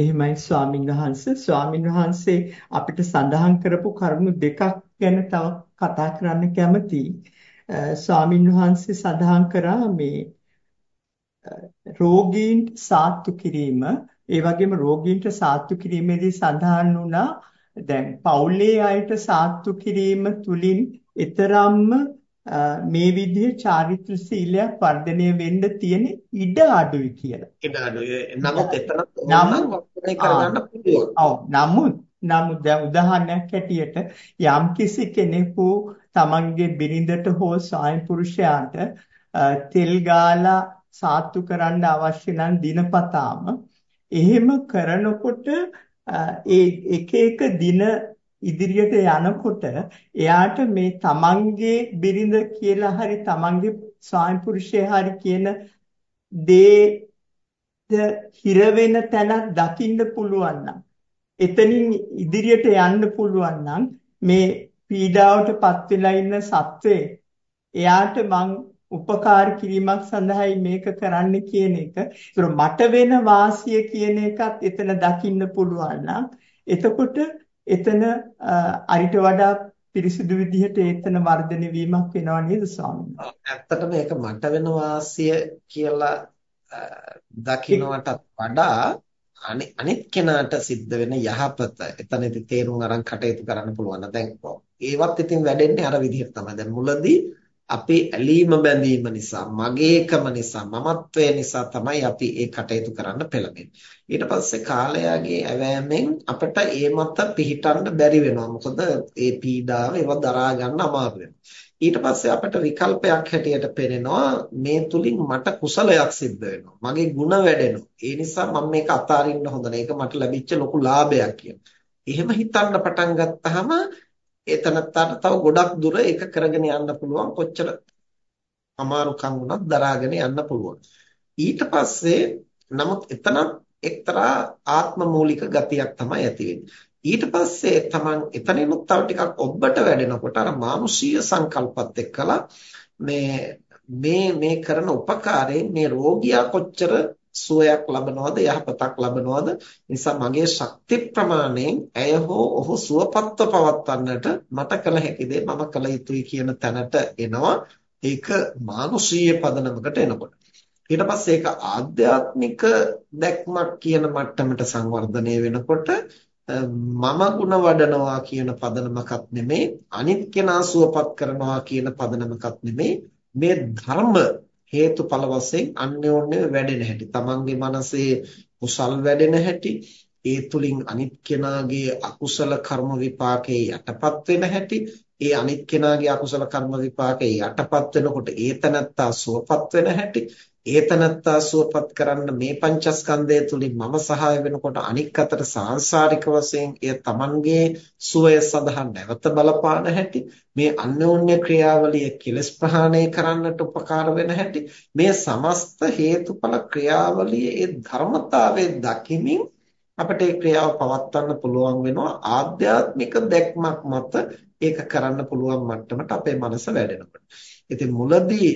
එහෙමයි ස්වාමින් වහන්සේ ස්වාමින් වහන්සේ අපිට සඳහන් කරපු කරුණු දෙකක් ගැන තව කතා කරන්න කැමතියි. ස්වාමින් වහන්සේ සඳහන් කරා මේ රෝගීන් සාත්තු කිරීම ඒ වගේම රෝගීන්ට සාත්තු කිරීමේදී සඳහන් වුණා දැන් පවුලේ අයට සාත්තු කිරීම තුලින් ඊතරම්ම මේ විදිහේ චාරිත්‍ර සීලයක් වර්ධනය වෙන්න තියෙන ඉඩ අඩුයි කියලා. ඉඩ අඩුයි. නමුත් එතන නම් වර්ධනය කරගන්න පුළුවන්. ඔව්. නමුත් නමුත් දැන් උදාහරණයක් ඇටියට යම්කිසි කෙනෙකු තමන්ගේ බිරිඳට හෝ ස්වාමි පුරුෂයාට තෙල් ගාලා සාත්තු කරන්න අවශ්‍ය නම් දිනපතාම එහෙම කරනකොට ඒ එක එක දින ඉදිරියට යනකොට එයාට මේ තමන්ගේ බිරිඳ කියලා හරි තමන්ගේ ස්වාමි පුරුෂය හරි කියන දේ හිර වෙන තැනක් දකින්න පුළුවන් නම් එතනින් ඉදිරියට යන්න පුළුවන් නම් මේ පීඩාවටපත් වෙලා ඉන්න සත්වේ එයාට මං උපකාර කිරීමක් සඳහායි මේක කරන්න කියන එක. ඒතර මට වෙන වාසිය කියන එකත් එතන දකින්න පුළුවන් නම් එතකොට එතන අරිට වඩා පිරිසිදු විදිහට එතන වර්ධනය වීමක් වෙනව නේද ස්වාමීනි? ඇත්තටම ඒක මට වෙන වාසිය කියලා දකින්නටත් වඩා අනිත් කෙනාට සිද්ධ වෙන යහපත එතනදී තේරුම් අරන් කටයුතු කරන්න පුළුවන්. දැන් ඒවත් ඉතින් වැඩෙන්නේ අර විදිහට තමයි. දැන් මුලදී අපේ ඇලීම බැඳීම නිසා මගේකම නිසා මමත්වය නිසා තමයි අපි ඒ කටයුතු කරන්න පෙළඹෙන්නේ. ඊට පස්සේ කාලයාගේ ඇවෑමෙන් අපිට ඒ මත පිහිටන්න බැරි වෙනවා. මොකද ඒ පීඩාව ඒව දරා ගන්න අමාරු ඊට පස්සේ අපිට විකල්පයක් හැටියට පෙනෙනවා මේ තුලින් මට කුසලයක් සිද්ධ වෙනවා. මගේ ಗುಣ වැඩෙනවා. ඒ නිසා මම මේක අතාරින්න හොඳ නැහැ. ඒක මට ලැබිච්ච ලොකු ලාභයක් කියලා. එහෙම හිතන්න පටන් ගත්තාම එතනත්තට තව ගොඩක් දුර ඒක කරගෙන යන්න පුළුවන්. කොච්චර අමාරුකම් වුණත් දරාගෙන යන්න පුළුවන්. ඊට පස්සේ නමුත් එතනත් එක්තරා ආත්ම මූලික ගතියක් තමයි ඇති ඊට පස්සේ තමන් එතනිනුත් තව ටිකක් ඔබට වැඩෙනකොට අර මානුෂීය සංකල්පත් එක්කලා මේ මේ මේ කරන උපකාරයෙන් මේ රෝගියා කොච්චර සුවයක් ලබනවද යහපතක් ලබනවද නිසා මගේ ශක්ති ප්‍රමාණයෙන් ඇය හෝ ඔහු සුවපත්ව පවත්වන්නට මට කළ හැකි දේ මම කළ යුතුයි කියන තැනට එනවා. ඒක මානුෂීය පදනමකට එනකොට. ඊට පස්සේ ඒක ආධ්‍යාත්මික දැක්මක් කියන මට්ටමට සංවර්ධනය වෙනකොට මම ಗುಣ වඩනවා කියන පදනමකත් නෙමෙයි අනිත් කෙනා සුවපත් කරනවා කියන පදනමකත් නෙමෙයි මේ ධර්ම හේතුඵල වශයෙන් අන්‍යෝන්‍ය වැඩෙන හැටි. තමන්ගේ මනසේ කුසල් වැඩෙන හැටි ඒ තුලින් අනිත් කෙනාගේ අකුසල කර්ම විපාකේ යටපත් වෙන හැටි ඒ අනිත් කෙනාගේ අකුසල කර්ම විපාකේ යටපත් වෙනකොට ඒතනත්තා සුවපත් වෙන හැටි ඒතනත්තා සුවපත් කරන්න මේ පංචස්කන්ධය තුලින් මම සහාය වෙනකොට අනික් අතට සාංශාරික වශයෙන් එය Tamanගේ සුවය සඳහා නැවත බලපාන හැටි මේ අන්‍යෝන්‍ය ක්‍රියාවලිය කෙලස් ප්‍රහාණය කරන්නට උපකාර වෙන හැටි මේ සමස්ත හේතුඵල ක්‍රියාවලියේ ඒ ධර්මතාවයේ දකිමින් අපිට ඒ ක්‍රියාව පවත්වන්න පුළුවන් වෙනවා ආධ්‍යාත්මික දැක්මක් මත ඒක කරන්න පුළුවන් මට්ටමට අපේ මනස වැඩෙනකොට. ඉතින් මුලදී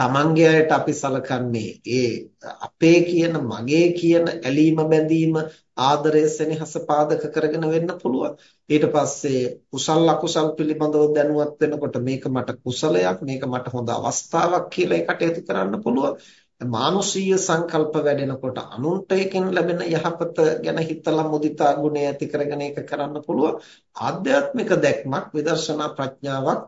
තමන්ගේ අයට අපි සලකන්නේ ඒ අපේ කියන මගේ කියන ඇලීම බැඳීම ආදරය සෙනෙහස පාදක කරගෙන වෙන්න පුළුවන්. ඊට පස්සේ කුසල අකුසල් පිළිබඳව දැනුවත් වෙනකොට මේක මට කුසලයක් මේක මට හොඳ අවස්ථාවක් කියලා ඒ කටයුතු කරන්න පුළුවන්. මානුෂීය සංකල්ප වැඩෙනකොට අනුන්ට එකෙන් ලැබෙන යහපත ගැන හිතලා මුදිතා ගුණය ඇති කරගෙන ඒක කරන්න පුළුවන්. ආධ්‍යාත්මික දැක්මක් විදර්ශනා ප්‍රඥාවක්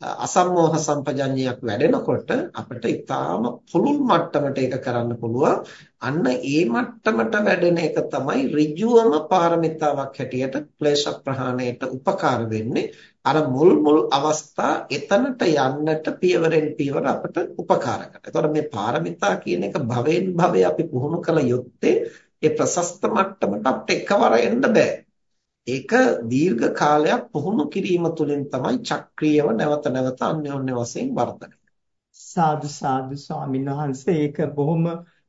අසම්මෝහ සම්පජඤ්ඤයක් වැඩෙනකොට අපිට ඊටාම පුළුල් මට්ටමට ඒක කරන්න පුළුවන්. අන්න ඒ මට්ටමට වැඩෙන එක තමයි ඍජුවම පාරමිතාවක් හැටියට ක්ලේශ ප්‍රහාණයට උපකාර වෙන්නේ. අර මුල් මුල් අවස්ථා එතනට යන්නට පියවරෙන් පියවර අපිට උපකාර කරනවා. එතකොට මේ පාරමිතා කියන එක භවෙන් භවය අපි පුහුණු කළ යුත්තේ ඒ ප්‍රශස්ත මට්ටමට අපිට එකවර එන්න බෑ. ඒක දීර්ඝ කාලයක් පුහුණු කිරීම තුළින් තමයි චක්‍රීයව නැවත නැවත අන්‍යෝන්‍ය වශයෙන් වර්ධනය සාදු සාදු ස්වාමීන් වහන්සේ. ඒක බොහොම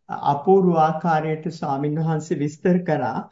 අපූර්ව ආකාරයට ස්වාමීන් වහන්සේ විස්තර කරා.